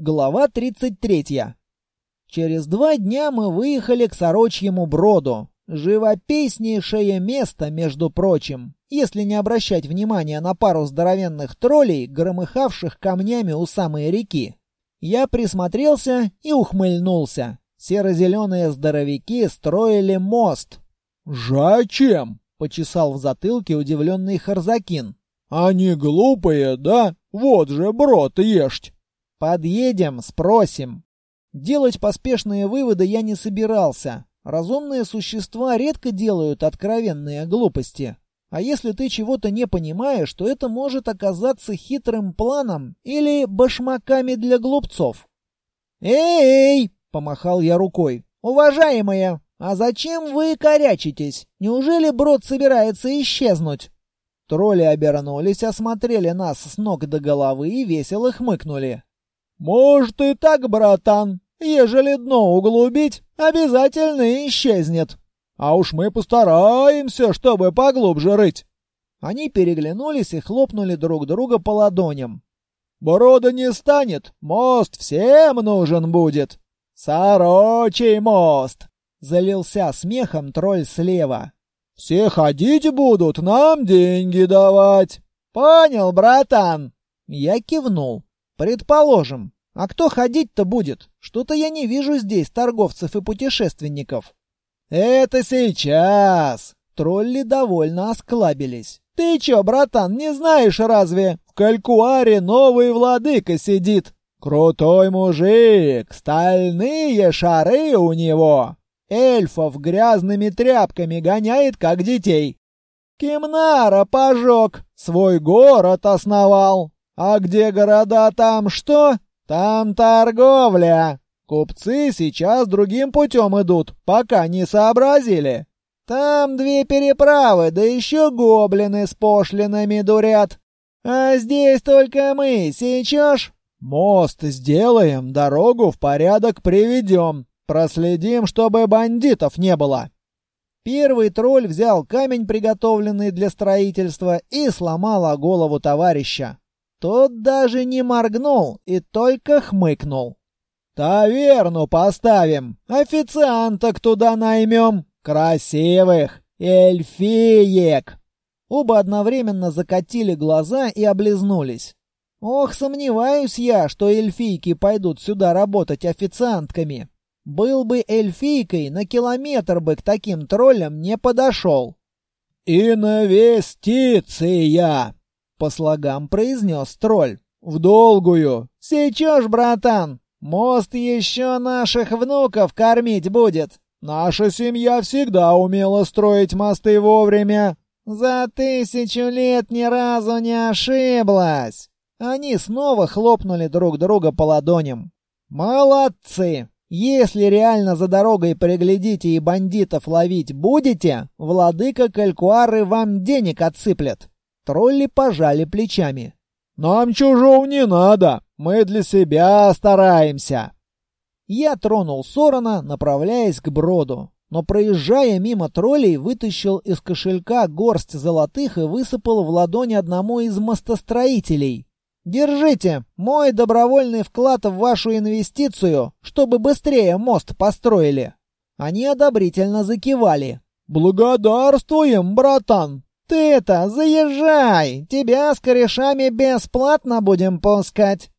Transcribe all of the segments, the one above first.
Глава 33. Через два дня мы выехали к Сорочьему броду. Живописнейшее место, между прочим, если не обращать внимания на пару здоровенных троллей, громыхавших камнями у самой реки. Я присмотрелся и ухмыльнулся. Серо-зеленые здоровяки строили мост. «Зачем?» — почесал в затылке удивленный Харзакин. «Они глупые, да? Вот же брод есть!» Подъедем, спросим. Делать поспешные выводы я не собирался. Разумные существа редко делают откровенные глупости. А если ты чего-то не понимаешь, то это может оказаться хитрым планом или башмаками для глупцов. «Эй!» — помахал я рукой. «Уважаемые, а зачем вы корячитесь? Неужели брод собирается исчезнуть?» Тролли обернулись, осмотрели нас с ног до головы и весело хмыкнули. «Может и так, братан. Ежели дно углубить, обязательно исчезнет. А уж мы постараемся, чтобы поглубже рыть». Они переглянулись и хлопнули друг друга по ладоням. «Брода не станет, мост всем нужен будет. Сорочий мост!» Залился смехом тролль слева. «Все ходить будут, нам деньги давать». «Понял, братан!» Я кивнул. Предположим. А кто ходить-то будет? Что-то я не вижу здесь торговцев и путешественников. Это сейчас. Тролли довольно осклабились. Ты чё, братан, не знаешь разве? В Калькуаре новый владыка сидит. Крутой мужик, стальные шары у него. Эльфов грязными тряпками гоняет, как детей. Кимнара пожег, свой город основал. А где города, там что? Там торговля. Купцы сейчас другим путем идут, пока не сообразили. Там две переправы, да еще гоблины с пошлинами дурят. А здесь только мы, сечешь? Мост сделаем, дорогу в порядок приведем. Проследим, чтобы бандитов не было. Первый тролль взял камень, приготовленный для строительства, и сломал о голову товарища. Тот даже не моргнул и только хмыкнул. «Таверну поставим, официанток туда наймем, красивых, эльфиек!» Оба одновременно закатили глаза и облизнулись. «Ох, сомневаюсь я, что эльфийки пойдут сюда работать официантками. Был бы эльфийкой, на километр бы к таким троллям не подошел». «Инвестиция!» По слогам произнес тролль. «В долгую!» «Сечешь, братан! Мост еще наших внуков кормить будет!» «Наша семья всегда умела строить мосты вовремя!» «За тысячу лет ни разу не ошиблась!» Они снова хлопнули друг друга по ладоням. «Молодцы! Если реально за дорогой приглядите и бандитов ловить будете, владыка Калькуары вам денег отсыплет!» Тролли пожали плечами. «Нам чужого не надо, мы для себя стараемся». Я тронул Сорона, направляясь к броду, но проезжая мимо троллей, вытащил из кошелька горсть золотых и высыпал в ладонь одному из мостостроителей. «Держите, мой добровольный вклад в вашу инвестицию, чтобы быстрее мост построили». Они одобрительно закивали. «Благодарствуем, братан!» «Ты это, заезжай! Тебя с корешами бесплатно будем пускать!»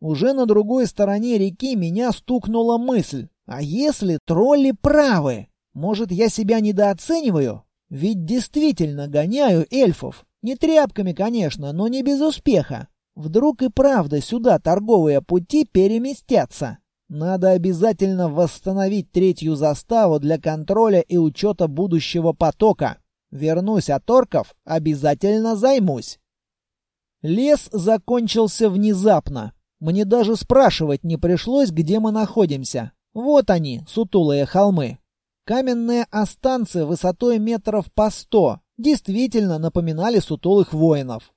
Уже на другой стороне реки меня стукнула мысль. А если тролли правы? Может, я себя недооцениваю? Ведь действительно гоняю эльфов. Не тряпками, конечно, но не без успеха. Вдруг и правда сюда торговые пути переместятся. Надо обязательно восстановить третью заставу для контроля и учета будущего потока. Вернусь от орков, обязательно займусь. Лес закончился внезапно. Мне даже спрашивать не пришлось, где мы находимся. Вот они, сутулые холмы. Каменные останцы высотой метров по сто действительно напоминали сутулых воинов.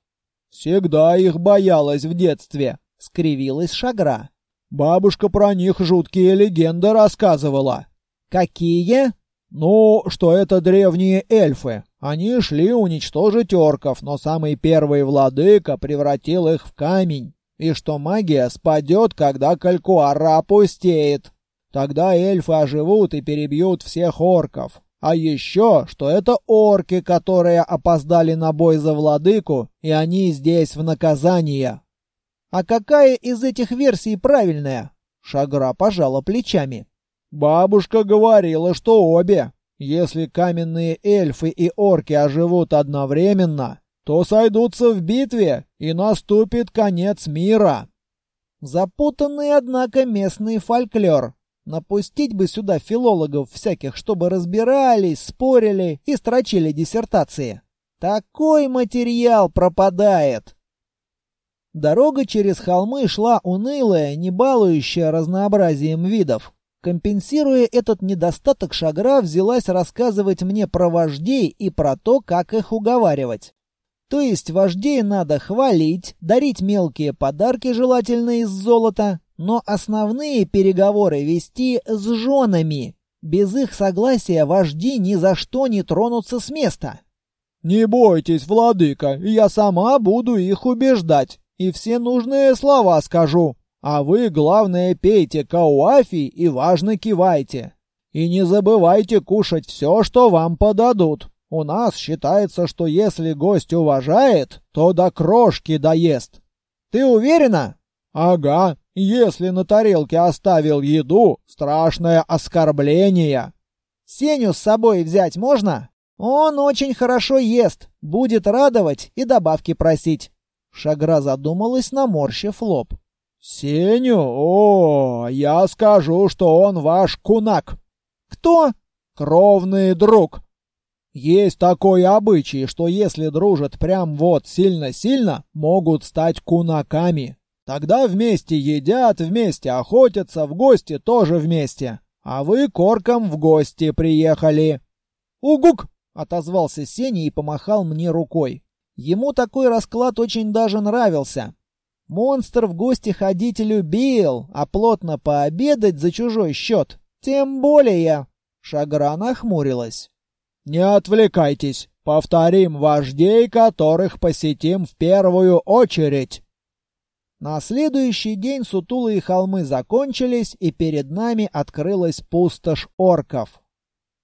«Всегда их боялась в детстве», — скривилась Шагра. «Бабушка про них жуткие легенды рассказывала». «Какие?» «Ну, что это древние эльфы. Они шли уничтожить орков, но самый первый владыка превратил их в камень. и что магия спадет, когда Калькуара опустеет. Тогда эльфы оживут и перебьют всех орков. А еще, что это орки, которые опоздали на бой за владыку, и они здесь в наказание. А какая из этих версий правильная? Шагра пожала плечами. Бабушка говорила, что обе. Если каменные эльфы и орки оживут одновременно, то сойдутся в битве, и наступит конец мира. Запутанный, однако, местный фольклор. Напустить бы сюда филологов всяких, чтобы разбирались, спорили и строчили диссертации. Такой материал пропадает. Дорога через холмы шла унылая, не балующая разнообразием видов. Компенсируя этот недостаток, Шагра взялась рассказывать мне про вождей и про то, как их уговаривать. То есть вождей надо хвалить, дарить мелкие подарки, желательно из золота, но основные переговоры вести с женами. Без их согласия вожди ни за что не тронутся с места. «Не бойтесь, владыка, я сама буду их убеждать, и все нужные слова скажу. А вы, главное, пейте кауафи и важно кивайте. И не забывайте кушать все, что вам подадут. У нас считается, что если гость уважает, то до крошки доест. Ты уверена? Ага. Если на тарелке оставил еду, страшное оскорбление. Сеню с собой взять можно? Он очень хорошо ест, будет радовать и добавки просить. Шагра задумалась, наморщив лоб. Сеню? О, я скажу, что он ваш кунак. Кто? Кровный друг. Есть такой обычай, что если дружат прям вот сильно-сильно, могут стать кунаками. Тогда вместе едят, вместе охотятся, в гости тоже вместе. А вы корком в гости приехали. Угук! отозвался Сеня и помахал мне рукой. Ему такой расклад очень даже нравился. Монстр в гости ходить любил, а плотно пообедать за чужой счет. Тем более. Шагра нахмурилась. Не отвлекайтесь. Повторим вождей, которых посетим в первую очередь. На следующий день сутулые холмы закончились, и перед нами открылась пустошь орков.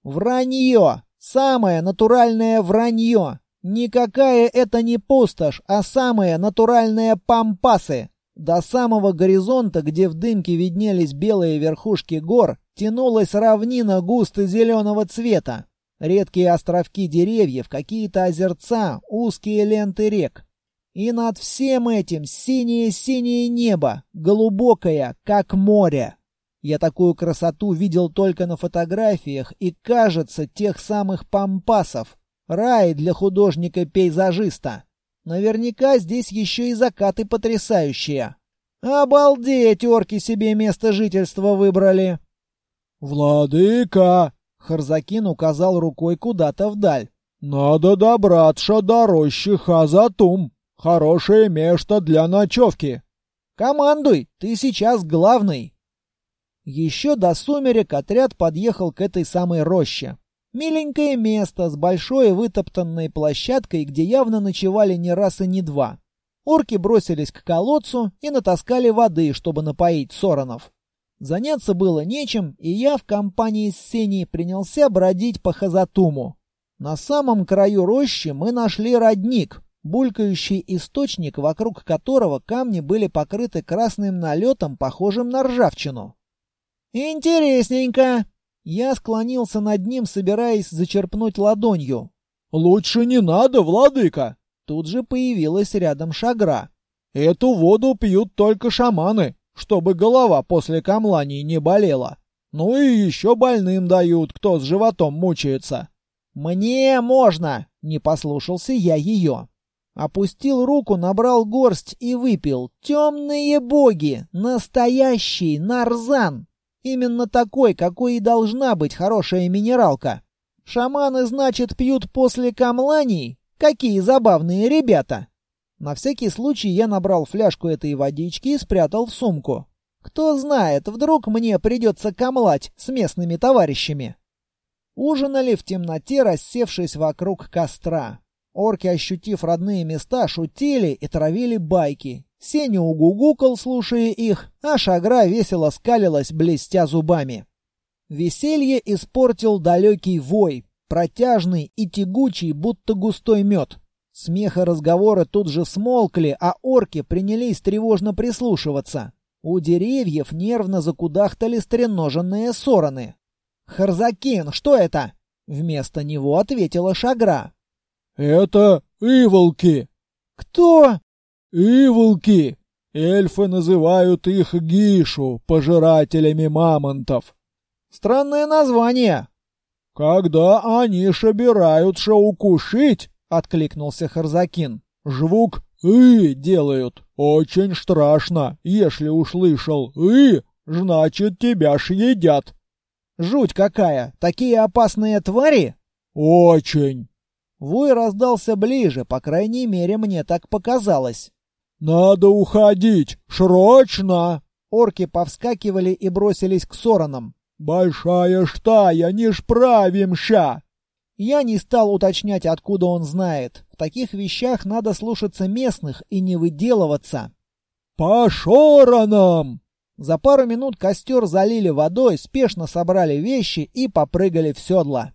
Вранье! Самое натуральное вранье! Никакая это не пустошь, а самые натуральные пампасы! До самого горизонта, где в дымке виднелись белые верхушки гор, тянулась равнина густо зеленого цвета. Редкие островки деревьев, какие-то озерца, узкие ленты рек. И над всем этим синее-синее небо, глубокое, как море. Я такую красоту видел только на фотографиях и, кажется, тех самых пампасов. Рай для художника-пейзажиста. Наверняка здесь еще и закаты потрясающие. Обалдеть, орки себе место жительства выбрали. «Владыка!» Харзакин указал рукой куда-то вдаль. «Надо добраться до рощи Хазатум. Хорошее место для ночевки». «Командуй, ты сейчас главный». Еще до сумерек отряд подъехал к этой самой роще. Миленькое место с большой вытоптанной площадкой, где явно ночевали не раз и не два. Орки бросились к колодцу и натаскали воды, чтобы напоить соронов. Заняться было нечем, и я в компании с Сеней принялся бродить по Хазатуму. На самом краю рощи мы нашли родник, булькающий источник, вокруг которого камни были покрыты красным налетом, похожим на ржавчину. «Интересненько!» Я склонился над ним, собираясь зачерпнуть ладонью. «Лучше не надо, владыка!» Тут же появилась рядом шагра. «Эту воду пьют только шаманы чтобы голова после камланий не болела. Ну и еще больным дают, кто с животом мучается. Мне можно, не послушался я ее. Опустил руку, набрал горсть и выпил. Темные боги, настоящий нарзан. Именно такой, какой и должна быть хорошая минералка. Шаманы, значит, пьют после камланий? Какие забавные ребята. На всякий случай я набрал фляжку этой водички и спрятал в сумку. Кто знает, вдруг мне придется камлать с местными товарищами. Ужинали в темноте, рассевшись вокруг костра. Орки, ощутив родные места, шутили и травили байки. Сеня угугукал, слушая их, а Шагра весело скалилась, блестя зубами. Веселье испортил далекий вой, протяжный и тягучий, будто густой мед. Смех и разговоры тут же смолкли, а орки принялись тревожно прислушиваться. У деревьев нервно закудахтали стреноженные сороны. «Харзакин, что это?» Вместо него ответила Шагра. «Это иволки». «Кто?» «Иволки. Эльфы называют их Гишу, пожирателями мамонтов». «Странное название». «Когда они собирают укушить», — откликнулся Харзакин, — «жвук «и» делают. Очень страшно. Если услышал «и», значит тебя ж едят». Жуть какая! Такие опасные твари? Очень. Вой раздался ближе, по крайней мере, мне так показалось. Надо уходить, срочно! Орки повскакивали и бросились к соронам. Большая штая, не справимся! Я не стал уточнять, откуда он знает. В таких вещах надо слушаться местных и не выделываться. «По шоронам!» За пару минут костер залили водой, спешно собрали вещи и попрыгали в седла.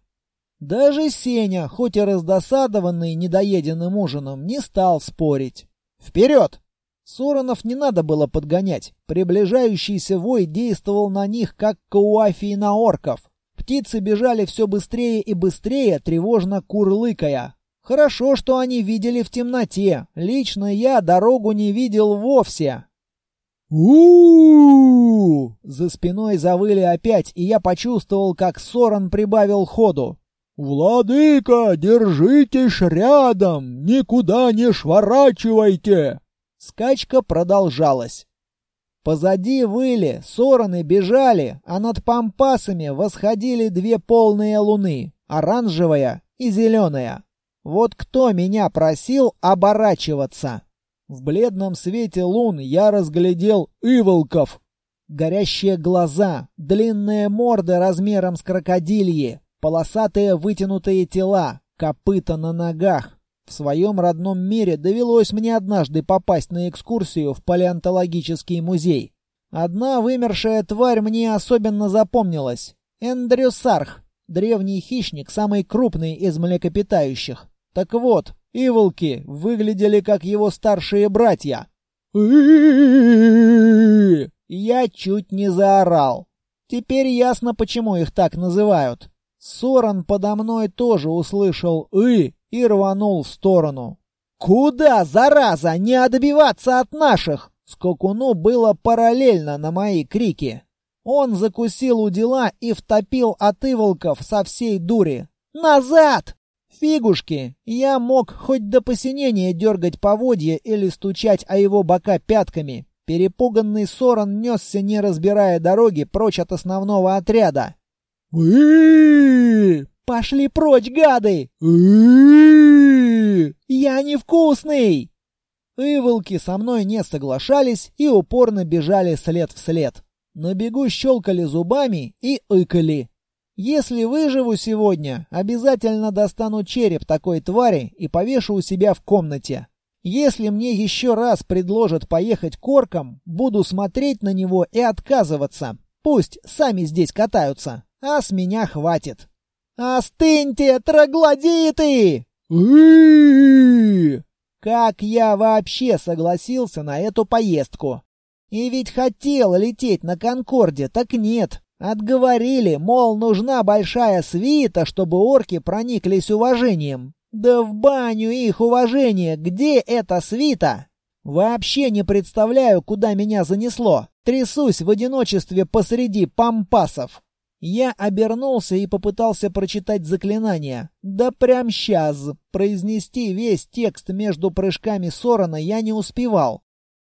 Даже Сеня, хоть и раздосадованный недоеденным ужином, не стал спорить. «Вперед!» Соронов не надо было подгонять. Приближающийся вой действовал на них, как кауафии на орков. Птицы бежали все быстрее и быстрее, тревожно курлыкая. Хорошо, что они видели в темноте. Лично я дорогу не видел вовсе у За спиной завыли опять, и я почувствовал, как Соран прибавил ходу. «Владыка, держитесь рядом, никуда не шворачивайте!» Скачка продолжалась. Позади выли, сороны бежали, а над пампасами восходили две полные луны, оранжевая и зеленая. Вот кто меня просил оборачиваться? В бледном свете лун я разглядел иволков. Горящие глаза, длинные морды размером с крокодильи, полосатые вытянутые тела, копыта на ногах. В своем родном мире довелось мне однажды попасть на экскурсию в палеонтологический музей. Одна вымершая тварь мне особенно запомнилась. Эндрюсарх, древний хищник, самый крупный из млекопитающих. Так вот, Иволки выглядели как его старшие братья. Я чуть не заорал. Теперь ясно, почему их так называют. Соран подо мной тоже услышал «ы» и рванул в сторону. «Куда, зараза, не отбиваться от наших?» Скокуну было параллельно на мои крики. Он закусил у дела и втопил от иволков со всей дури. «Назад!» Фигушки! Я мог хоть до посинения дергать поводья или стучать о его бока пятками. Перепуганный Сорон несся, не разбирая дороги, прочь от основного отряда. «Пошли прочь, гады!» «Я невкусный!» Иволки со мной не соглашались и упорно бежали след в след. На бегу щелкали зубами и ыкали. Если выживу сегодня, обязательно достану череп такой твари и повешу у себя в комнате. Если мне еще раз предложат поехать к оркам, буду смотреть на него и отказываться. Пусть сами здесь катаются, а с меня хватит. «Остыньте, троглодиты!» Как я вообще согласился на эту поездку? И ведь хотел лететь на Конкорде, так нет. Отговорили, мол, нужна большая свита, чтобы орки прониклись уважением. Да в баню их уважение, где эта свита? Вообще не представляю, куда меня занесло. Трясусь в одиночестве посреди пампасов. Я обернулся и попытался прочитать заклинание. Да прям сейчас. Произнести весь текст между прыжками Сорона я не успевал.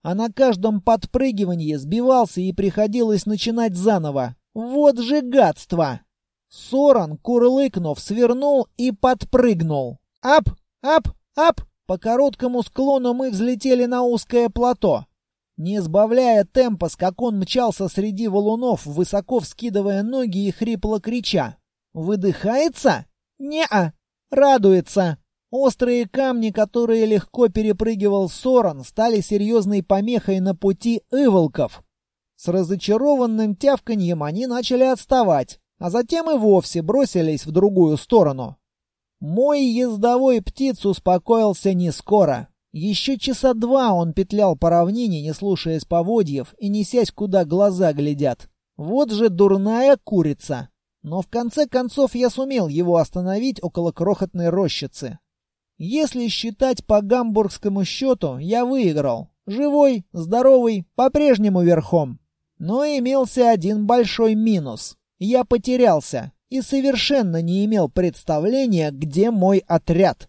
А на каждом подпрыгивании сбивался и приходилось начинать заново. Вот же гадство! Соран, курлыкнув, свернул и подпрыгнул. Ап, ап, ап! По короткому склону мы взлетели на узкое плато. Не сбавляя темпа, скакун мчался среди валунов, высоко вскидывая ноги и хрипло крича. «Выдыхается? Не-а! Радуется!» Острые камни, которые легко перепрыгивал Сорон, стали серьезной помехой на пути иволков. С разочарованным тявканьем они начали отставать, а затем и вовсе бросились в другую сторону. Мой ездовой птиц успокоился не скоро. Еще часа два он петлял по равнине, не слушаясь поводьев и несясь, куда глаза глядят. Вот же дурная курица. Но в конце концов я сумел его остановить около крохотной рощицы. Если считать по гамбургскому счету, я выиграл. Живой, здоровый, по-прежнему верхом. Но имелся один большой минус. Я потерялся и совершенно не имел представления, где мой отряд.